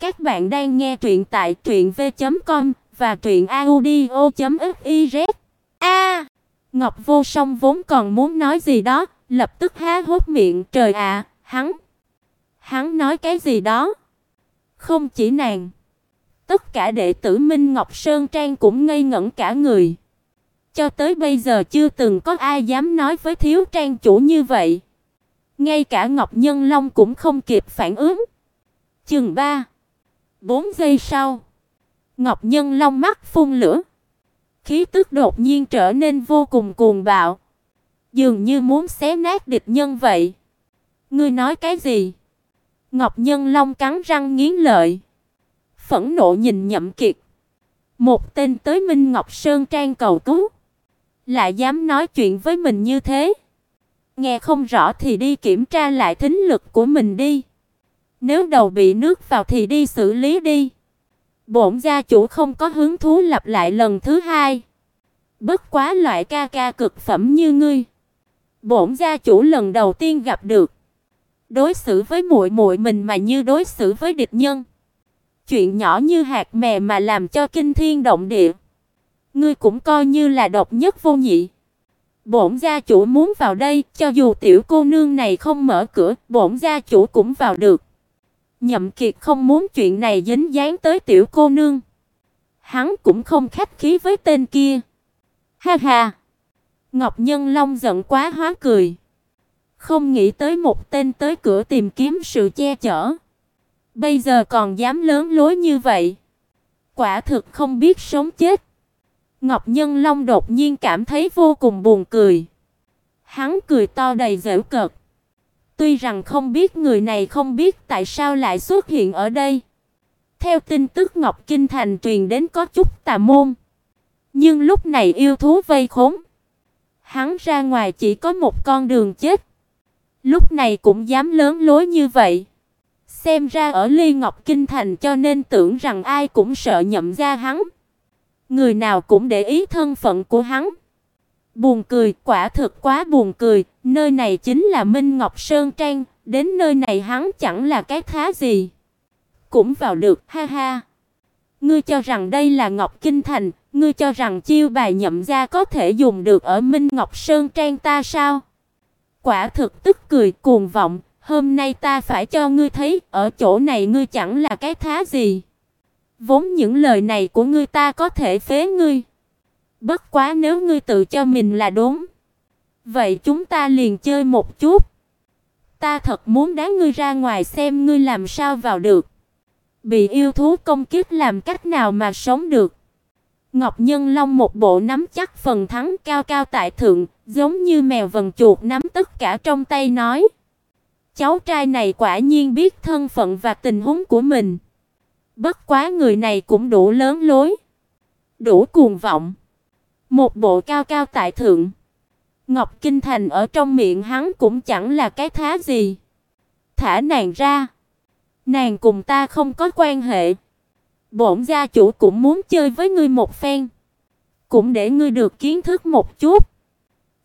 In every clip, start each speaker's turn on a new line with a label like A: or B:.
A: Các bạn đang nghe truyện tại truyệnv.com và truyệnaudio.fiz. A! Ngọc Vô Song vốn còn muốn nói gì đó, lập tức há hốc miệng, trời ạ, hắn hắn nói cái gì đó? Không chỉ nàng, tất cả đệ tử Minh Ngọc Sơn Trang cũng ngây ngẩn cả người. Cho tới bây giờ chưa từng có ai dám nói với thiếu trang chủ như vậy. Ngay cả Ngọc Nhân Long cũng không kịp phản ứng. Chừng 3, 4 giây sau, Ngọc Nhân Long mắt phun lửa. Khí tức đột nhiên trở nên vô cùng cuồng bạo, dường như muốn xé nát địch nhân vậy. Ngươi nói cái gì? Ngọc Nhân Long cắn răng nghiến lợi, phẫn nộ nhìn Nhậm Kiệt. Một tên tới Minh Ngọc Sơn Trang cầu cứu, lại dám nói chuyện với mình như thế. Nghe không rõ thì đi kiểm tra lại thính lực của mình đi. Nếu đầu bị nước vào thì đi xử lý đi. Bổn gia chủ không có hứng thú lặp lại lần thứ hai. Bất quá loại ca ca cực phẩm như ngươi, bổn gia chủ lần đầu tiên gặp được. Đối xử với muội muội mình mà như đối xử với địch nhân. Chuyện nhỏ như hạt mè mà làm cho kinh thiên động địa. Ngươi cũng coi như là độc nhất vô nhị. Bổn gia chủ muốn vào đây, cho dù tiểu cô nương này không mở cửa, bổn gia chủ cũng vào được. Nhậm Kiệt không muốn chuyện này dính dáng tới tiểu cô nương. Hắn cũng không khách khí với tên kia. Ha ha. Ngọc Nhân Long giận quá hóa cười. Không nghĩ tới một tên tới cửa tìm kiếm sự che chở. Bây giờ còn dám lớn lối như vậy. Quả thực không biết sống chết. Ngọc Nhân Long đột nhiên cảm thấy vô cùng buồn cười. Hắn cười to đầy giễu cợt. Tuy rằng không biết người này không biết tại sao lại xuất hiện ở đây. Theo tin tức Ngọc Kinh Thành truyền đến có chút tà môn. Nhưng lúc này yêu thú vây khốn. Hắn ra ngoài chỉ có một con đường chết. Lúc này cũng dám lớn lối như vậy. Xem ra ở Ly Ngọc Kinh Thành cho nên tưởng rằng ai cũng sợ nhậm ra hắn. Người nào cũng để ý thân phận của hắn. Buồn cười, quả thực quá buồn cười, nơi này chính là Minh Ngọc Sơn Trang, đến nơi này hắn chẳng là cái thá gì. Cũng vào được, ha ha. Ngươi cho rằng đây là Ngọc Kinh Thành, ngươi cho rằng chiêu bài nhậm gia có thể dùng được ở Minh Ngọc Sơn Trang ta sao? Quả thực tức cười cuồng vọng, hôm nay ta phải cho ngươi thấy, ở chỗ này ngươi chẳng là cái thá gì. Vốn những lời này của ngươi ta có thể phế ngươi. Bất quá nếu ngươi tự cho mình là đúng, vậy chúng ta liền chơi một chút. Ta thật muốn đá ngươi ra ngoài xem ngươi làm sao vào được. Bị yêu thú công kích làm cách nào mà sống được. Ngọc Nhân Long một bộ nắm chắc phần thắng cao cao tại thượng, giống như mèo vần chuột nắm tất cả trong tay nói: "Cháu trai này quả nhiên biết thân phận và tình huống của mình. Bất quá người này cũng đủ lớn lối, đủ cuồng vọng, một bộ cao cao tại thượng. Ngọc Kinh Thành ở trong miệng hắn cũng chẳng là cái thá gì. Thả nàng ra, nàng cùng ta không có quan hệ." Bổn gia chủ cũng muốn chơi với ngươi một phen, cũng để ngươi được kiến thức một chút.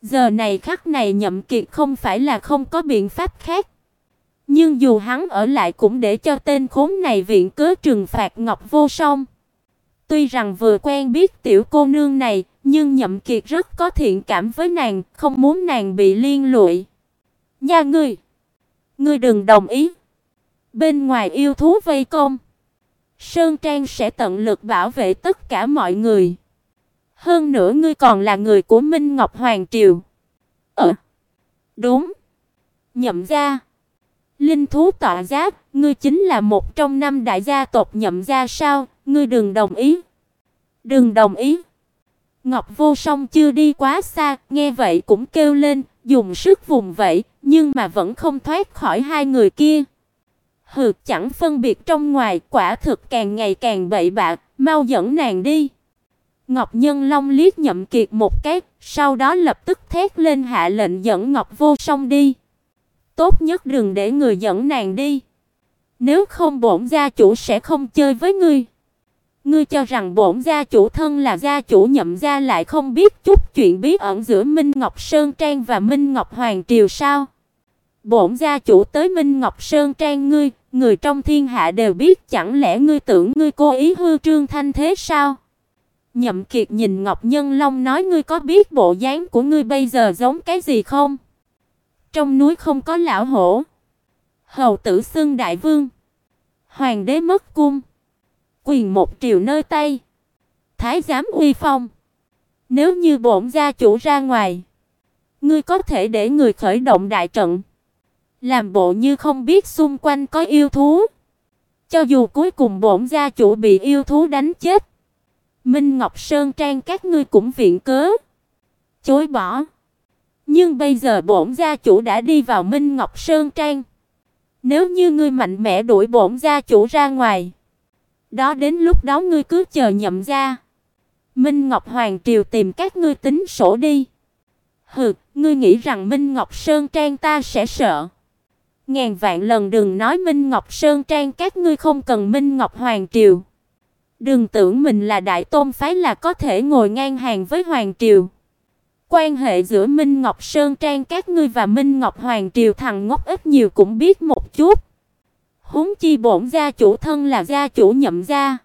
A: Giờ này khắc này Nhậm Kiệt không phải là không có biện pháp khác, nhưng dù hắn ở lại cũng để cho tên khốn này viện cớ trừng phạt Ngọc Vô Song. Tuy rằng vừa quen biết tiểu cô nương này, nhưng Nhậm Kiệt rất có thiện cảm với nàng, không muốn nàng bị liên lụy. "Nha ngươi, ngươi đừng đồng ý." Bên ngoài yêu thú vây công, Sơn Trang sẽ tận lực bảo vệ tất cả mọi người. Hơn nữa ngươi còn là người của Minh Ngọc Hoàng triều. Ờ. Đúng. Nhậm gia. Linh thú tọa giác, ngươi chính là một trong năm đại gia tộc Nhậm gia sao? Ngươi đừng đồng ý. Đừng đồng ý. Ngọc Vô Song chưa đi quá xa, nghe vậy cũng kêu lên, dùng sức vùng vẫy, nhưng mà vẫn không thoát khỏi hai người kia. Hừ, chẳng phân biệt trong ngoài, quả thực càng ngày càng bậy bạ, mau dẫn nàng đi. Ngọc Nhân Long liếc Nhậm Kiệt một cái, sau đó lập tức thét lên hạ lệnh dẫn Ngọc Vô Song đi. Tốt nhất đừng để người dẫn nàng đi. Nếu không bổn gia chủ sẽ không chơi với ngươi. Ngươi cho rằng bổn gia chủ thân là gia chủ Nhậm gia lại không biết chút chuyện bí ẩn giữa Minh Ngọc Sơn Trang và Minh Ngọc Hoàng triều sao? Bổn gia chủ tới Minh Ngọc Sơn trang ngươi, người trong thiên hạ đều biết, chẳng lẽ ngươi tưởng ngươi cố ý hư trương thanh thế sao? Nhậm Kiệt nhìn Ngọc Nhân Long nói ngươi có biết bộ dáng của ngươi bây giờ giống cái gì không? Trong núi không có lão hổ, hầu tử xưng đại vương, hoàng đế mất cung, quyền một triều nơi tay, thái giám uy phong. Nếu như bổn gia chủ ra ngoài, ngươi có thể để người khởi động đại trận, làm bộ như không biết xung quanh có yêu thú. Cho dù cuối cùng bổn gia chủ bị yêu thú đánh chết, Minh Ngọc Sơn Trang các ngươi cũng viện cớ chối bỏ. Nhưng bây giờ bổn gia chủ đã đi vào Minh Ngọc Sơn Trang. Nếu như ngươi mạnh mẽ đuổi bổn gia chủ ra ngoài, đó đến lúc đó ngươi cứ chờ nhậm gia. Minh Ngọc Hoàng triều tìm các ngươi tính sổ đi. Hừ, ngươi nghĩ rằng Minh Ngọc Sơn Trang ta sẽ sợ? Ngàn vạn lần đừng nói Minh Ngọc Sơn Trang các ngươi không cần Minh Ngọc Hoàng triều. Đừng tưởng mình là đại tôn phái là có thể ngồi ngang hàng với hoàng triều. Quan hệ giữa Minh Ngọc Sơn Trang các ngươi và Minh Ngọc Hoàng triều thằng ngốc ít nhiều cũng biết một chút. Huống chi bổn gia chủ thân là gia chủ nhậm gia.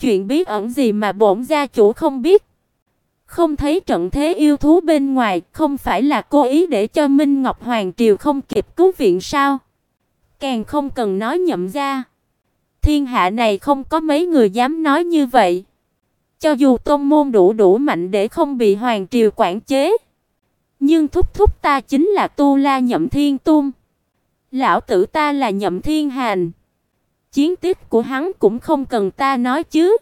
A: Chuyện bí ẩn gì mà bổn gia chủ không biết? Không thấy trận thế yêu thú bên ngoài, không phải là cố ý để cho Minh Ngọc Hoàng triều không kịp cứu viện sao? Càng không cần nói nhậm gia. Thiên hạ này không có mấy người dám nói như vậy. Cho dù tôn môn đủ đủ mạnh để không bị hoàng triều quản chế, nhưng thúc thúc ta chính là Tu La Nhậm Thiên Tung. Lão tử ta là Nhậm Thiên Hành. Chiến tích của hắn cũng không cần ta nói chứ.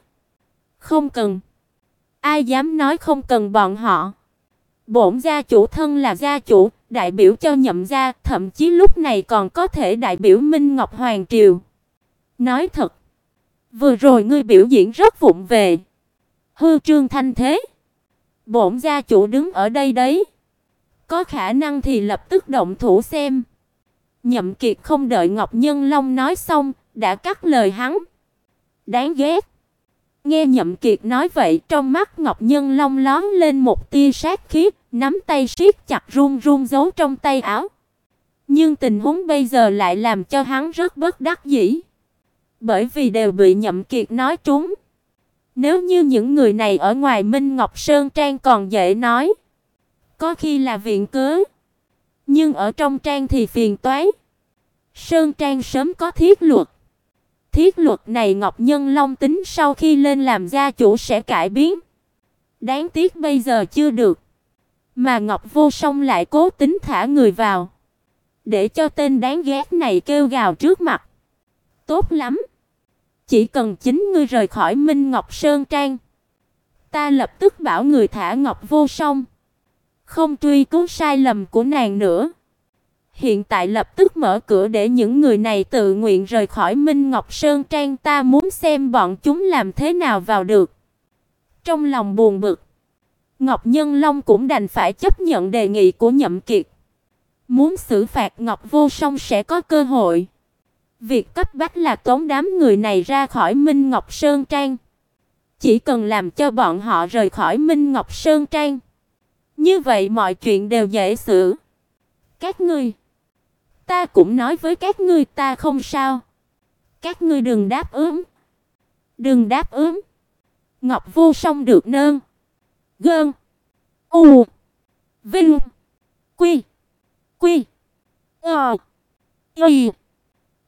A: Không cần. Ai dám nói không cần bọn họ. Bổn gia chủ thân là gia chủ, đại biểu cho Nhậm gia, thậm chí lúc này còn có thể đại biểu Minh Ngọc Hoàng triều. Nói thật, vừa rồi ngươi biểu diễn rất vụng về. Hư trương thanh thế. Bổn gia chủ đứng ở đây đấy. Có khả năng thì lập tức động thủ xem. Nhậm Kiệt không đợi Ngọc Nhân Long nói xong, đã cắt lời hắn. Đáng ghét. Nghe Nhậm Kiệt nói vậy, trong mắt Ngọc Nhân Long lóe lên một tia sát khí, nắm tay siết chặt run run giấu trong tay áo. Nhưng tình huống bây giờ lại làm cho hắn rất bất đắc dĩ bởi vì đều bị Nhậm Kiệt nói trúng. Nếu như những người này ở ngoài Minh Ngọc Sơn trang còn dễ nói, có khi là viện cớ, nhưng ở trong trang thì phiền toái. Sơn trang sớm có thiết luật. Thiết luật này Ngọc Nhân Long tính sau khi lên làm gia chủ sẽ cải biến. Đáng tiếc bây giờ chưa được. Mà Ngọc Vô Song lại cố tính thả người vào, để cho tên đáng ghét này kêu gào trước mặt. Tốt lắm. Chỉ cần chính ngươi rời khỏi Minh Ngọc Sơn Trang, ta lập tức bảo người thả Ngọc Vô Song, không truy cứu sai lầm của nàng nữa. Hiện tại lập tức mở cửa để những người này tự nguyện rời khỏi Minh Ngọc Sơn Trang, ta muốn xem bọn chúng làm thế nào vào được. Trong lòng buồn bực, Ngọc Nhân Long cũng đành phải chấp nhận đề nghị của Nhậm Kiệt. Muốn xử phạt Ngọc Vô Song sẽ có cơ hội. Việc cấp bách là tống đám người này ra khỏi Minh Ngọc Sơn Trang. Chỉ cần làm cho bọn họ rời khỏi Minh Ngọc Sơn Trang. Như vậy mọi chuyện đều dễ xử. Các ngươi, ta cũng nói với các ngươi ta không sao. Các ngươi đừng đáp ứng. Đừng đáp ứng. Ngọc Vô Song được nơn. Gơn. U. Vinh. Quy. Quy. Ờ. Y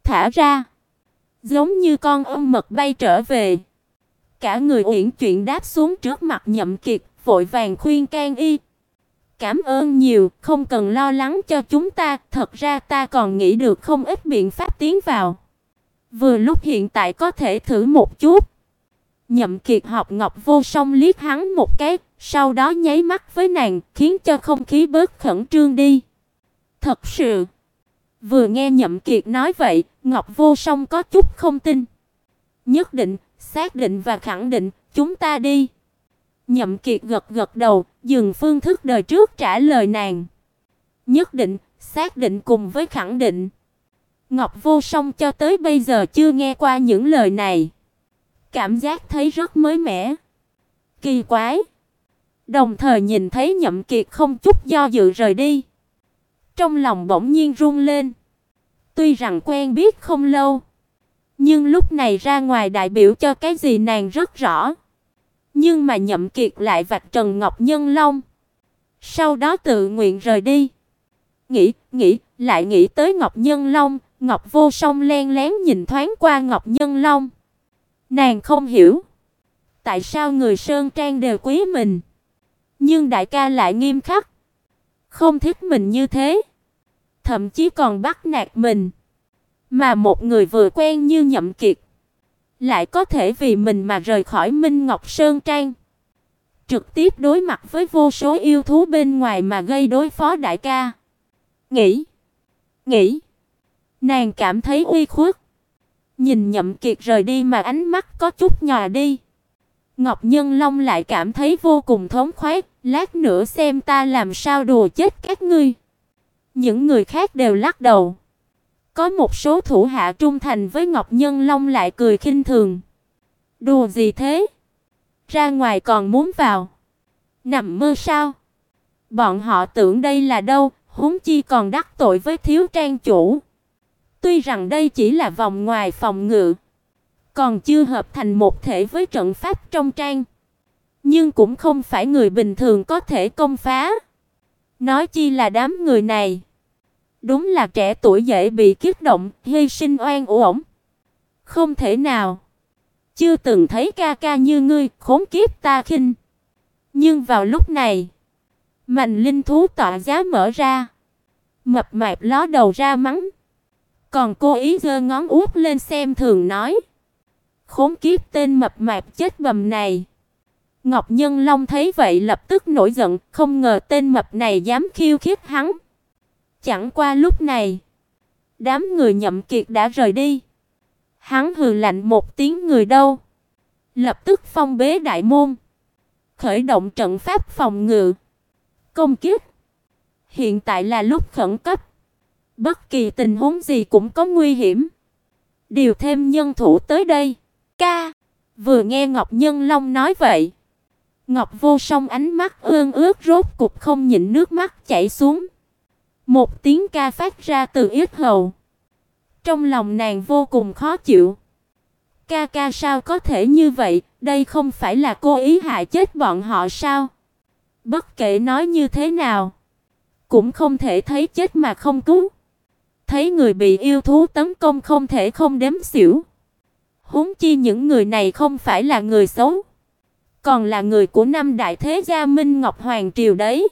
A: thả ra, giống như con ong mật bay trở về. Cả người uyển chuyện đáp xuống trước mặt Nhậm Kiệt, vội vàng khuyên can y. Cảm ơn nhiều, không cần lo lắng cho chúng ta, thật ra ta còn nghĩ được không ít biện pháp tiến vào. Vừa lúc hiện tại có thể thử một chút. Nhậm Kiệt học Ngọc Vô Song liếc hắn một cái, sau đó nháy mắt với nàng, khiến cho không khí bớt khẩn trương đi. Thật sự, Vừa nghe Nhậm Kiệt nói vậy, Ngọc Vô Song có chút không tin. Nhất định, xác định và khẳng định, chúng ta đi. Nhậm Kiệt gật gật đầu, dừng phương thức đời trước trả lời nàng. Nhất định, xác định cùng với khẳng định. Ngọc Vô Song cho tới bây giờ chưa nghe qua những lời này. Cảm giác thấy rất mới mẻ. Kỳ quái. Đồng thời nhìn thấy Nhậm Kiệt không chút do dự rời đi. Trong lòng bỗng nhiên run lên. Tuy rằng quen biết không lâu, nhưng lúc này ra ngoài đại biểu cho cái gì nàng rất rõ. Nhưng mà Nhậm Kiệt lại vạch trần Ngọc Nhân Long. Sau đó tự nguyện rời đi. Nghĩ, nghĩ, lại nghĩ tới Ngọc Nhân Long, Ngọc Vô Song len lén nhìn thoáng qua Ngọc Nhân Long. Nàng không hiểu, tại sao người sơn trang đều quý mình, nhưng đại ca lại nghiêm khắc, không thích mình như thế, thậm chí còn bắt nạt mình. Mà một người vừa quen như Nhậm Kiệt, lại có thể vì mình mà rời khỏi Minh Ngọc Sơn Trang, trực tiếp đối mặt với vô số yêu thú bên ngoài mà gây đối phó đại ca. Nghĩ, nghĩ, nàng cảm thấy uy khuất. Nhìn Nhậm Kiệt rời đi mà ánh mắt có chút nhòa đi. Ngọc Nhân Long lại cảm thấy vô cùng thống khoái, lát nữa xem ta làm sao đùa chết các ngươi. Những người khác đều lắc đầu. Có một số thủ hạ trung thành với Ngọc Nhân Long lại cười khinh thường. Đùa gì thế? Ra ngoài còn muốn vào. Nằm mơ sao? Bọn họ tưởng đây là đâu, huống chi còn đắc tội với thiếu trang chủ. Tuy rằng đây chỉ là vòng ngoài phòng ngự, còn chưa hợp thành một thể với trận pháp trong trang, nhưng cũng không phải người bình thường có thể công phá. Nói chi là đám người này, đúng là trẻ tuổi dễ bị kích động, hy sinh oan uổng. Không thể nào. Chưa từng thấy ca ca như ngươi, khốn kiếp ta khinh. Nhưng vào lúc này, mạnh linh thú tọa giá mở ra, mập mạp ló đầu ra mắng. Còn cô ý giơ ngón út lên xem thường nói: "Khốn kiếp tên mập mạp chết bầm này." Ngọc Nhân Long thấy vậy lập tức nổi giận, không ngờ tên mập này dám khiêu khích hắn. Chẳng qua lúc này, đám người Nhậm Kiệt đã rời đi. Hắn hừ lạnh một tiếng người đâu, lập tức phong bế đại môn, khởi động trận pháp phòng ngự, công kích. Hiện tại là lúc khẩn cấp. Bất kỳ tình huống gì cũng có nguy hiểm. Điều thêm nhân thủ tới đây. Ca. Vừa nghe Ngọc Nhân Long nói vậy, Ngọc Vô Song ánh mắt ương ướt rốt cục không nhịn nước mắt chảy xuống. Một tiếng ca phát ra từ yết hầu. Trong lòng nàng vô cùng khó chịu. Ca ca sao có thể như vậy, đây không phải là cô ý hại chết bọn họ sao? Bất kể nói như thế nào, cũng không thể thấy chết mà không cứu thấy người bị yêu thú tấn công không thể không đếm xỉu. Huống chi những người này không phải là người xấu, còn là người của năm đại thế gia Minh Ngọc Hoàng triều đấy.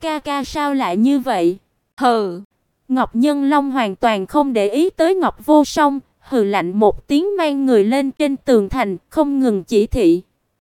A: Ca ca sao lại như vậy? Hừ. Ngọc Nhân Long hoàn toàn không để ý tới Ngọc Vô Song, hừ lạnh một tiếng mang người lên trên tường thành, không ngừng chỉ thị.